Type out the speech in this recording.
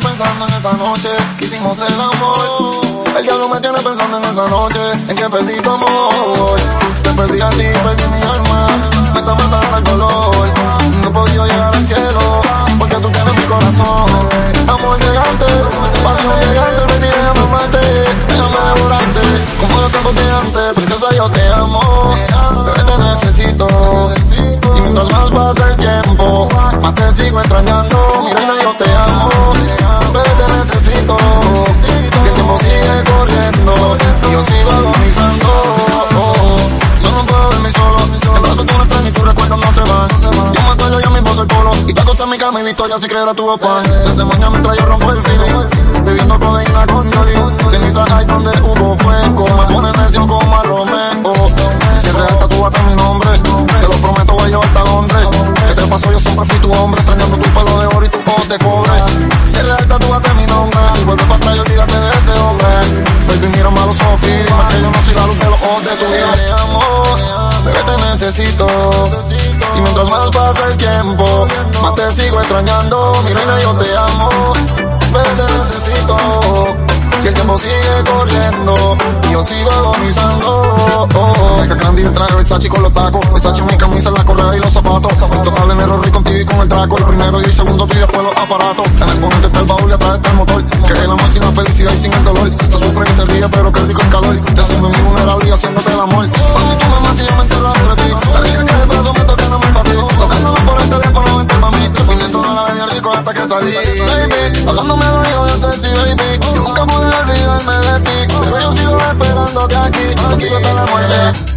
pensando en esa noche que hicimos el amor. El diablo me tiene pensando en esa noche en que perdí tu amor. Te perdí a ti, perdí mi alma. Me está matando el dolor. No he podido llegar al cielo porque tú tienes mi corazón. Amor gigante, pasión gigante, me tiene a amarte. Déjame devorarte como tiempos de antes. Princesa, yo te amo. Bebé, te necesito. Y mientras más pasa el tiempo, más te sigo extrañando. Yo sigo agonizando. Yo no puedo dormir solo. En brazos tú no estás ni tus recuerdos no se van. Yo me acuerdo yo mismo soy polo. Y te acosté mi cama y victoria si creer a tu papá. Desde mañana mientras yo rompo el feeling. Viviendo codeína con Yoli. Ceniza hay donde hubo fuego. Me pone necio como a Romeo. Si real tatúate mi nombre. Necesito. Y mientras más pasa el tiempo, más te sigo extrañando. Mi reina, yo te amo. Bebé, te necesito. Y el tiempo sigue corriendo. Y yo sigo agonizando. Oh, Mega Candy, el traje Versace con los tacos. Versace en mi camisa, la correa y los zapatos. Intocable en el Rory contigo y con el traco. El primero y el segundo y después los aparatos. En el ponente está el baúl y atrás está el motor. Que el amor sin felicidad y sin el dolor. Se sufre y se ríe, pero que rico el calor. Te siento mi vulnerable y haciéndote el amor. Hasta que salí. Baby, hablándome de yo, yo sexy, baby. Yo nunca pude olvidarme de ti. Bebé, yo sigo esperándote aquí. Aquí hasta la muerte.